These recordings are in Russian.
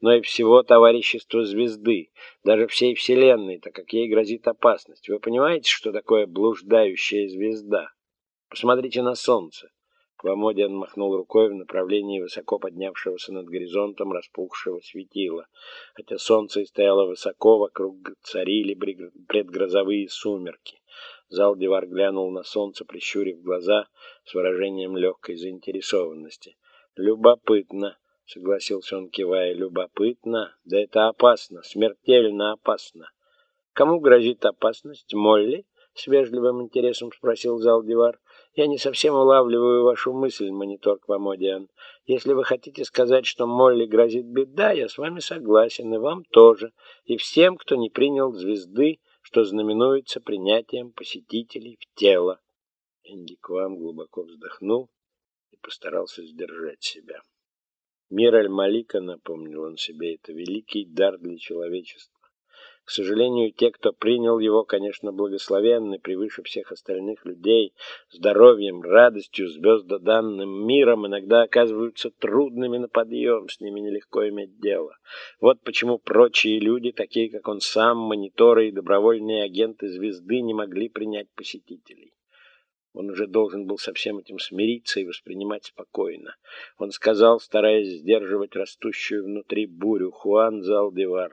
но и всего товарищества звезды, даже всей Вселенной, так как ей грозит опасность. Вы понимаете, что такое блуждающая звезда? Посмотрите на Солнце. Квамодиан махнул рукой в направлении высоко поднявшегося над горизонтом распухшего светила. Хотя солнце и стояло высоко, вокруг царили предгрозовые сумерки. Залдивар глянул на солнце, прищурив глаза с выражением легкой заинтересованности. «Любопытно», — согласился он, кивая, — «любопытно. Да это опасно, смертельно опасно». «Кому грозит опасность? Молли?» — с вежливым интересом спросил Залдивар. Я не совсем улавливаю вашу мысль, монитор Квамодиан. Если вы хотите сказать, что Молли грозит беда, я с вами согласен, и вам тоже, и всем, кто не принял звезды, что знаменуется принятием посетителей в тело. Энди Квам глубоко вздохнул и постарался сдержать себя. Мир Аль-Малика, напомнил он себе, это великий дар для человечества. К сожалению, те, кто принял его, конечно, благословенны превыше всех остальных людей, здоровьем, радостью, звездоданным миром, иногда оказываются трудными на подъем, с ними нелегко иметь дело. Вот почему прочие люди, такие как он сам, мониторы и добровольные агенты звезды, не могли принять посетителей. Он уже должен был со всем этим смириться и воспринимать спокойно. Он сказал, стараясь сдерживать растущую внутри бурю, «Хуан Залдивар,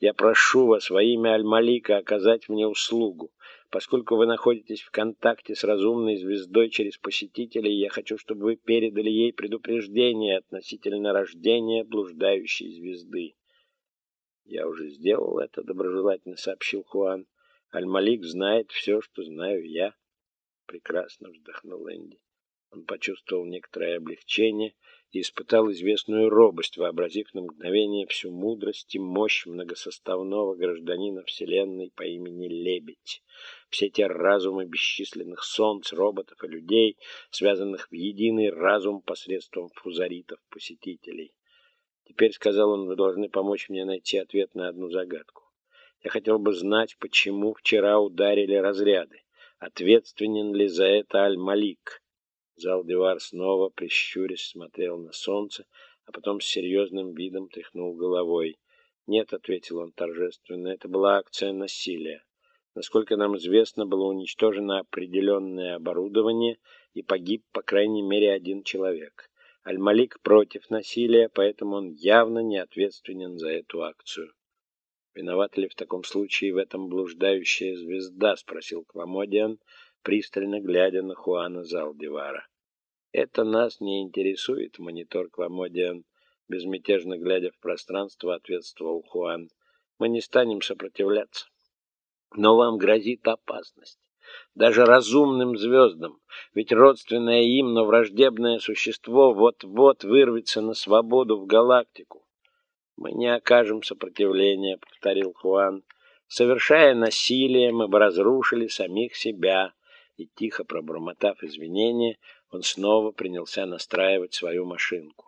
я прошу вас во имя Аль-Малика оказать мне услугу. Поскольку вы находитесь в контакте с разумной звездой через посетителей, я хочу, чтобы вы передали ей предупреждение относительно рождения блуждающей звезды». «Я уже сделал это», — доброжелательно сообщил Хуан. «Аль-Малик знает все, что знаю я». Прекрасно вздохнул Энди. Он почувствовал некоторое облегчение и испытал известную робость, вообразив на мгновение всю мудрость и мощь многосоставного гражданина Вселенной по имени Лебедь. Все те разумы бесчисленных солнц, роботов и людей, связанных в единый разум посредством фузаритов-посетителей. Теперь, сказал он, вы должны помочь мне найти ответ на одну загадку. Я хотел бы знать, почему вчера ударили разряды. Ответственен ли за это Аль-Малик? Залдивар снова, прищурясь, смотрел на солнце, а потом с серьезным видом тряхнул головой. «Нет», — ответил он торжественно, — «это была акция насилия. Насколько нам известно, было уничтожено определенное оборудование, и погиб, по крайней мере, один человек. Аль-Малик против насилия, поэтому он явно не ответственен за эту акцию». «Виновата ли в таком случае в этом блуждающая звезда?» — спросил Кламодиан, пристально глядя на Хуана Залдивара. «Это нас не интересует, монитор Кламодиан», — безмятежно глядя в пространство, ответствовал Хуан. «Мы не станем сопротивляться. Но вам грозит опасность. Даже разумным звездам, ведь родственное им, но враждебное существо вот-вот вырвется на свободу в галактику. «Мы не окажем сопротивления», — повторил Хуан. «Совершая насилие, мы бы разрушили самих себя». И, тихо пробормотав извинения, он снова принялся настраивать свою машинку.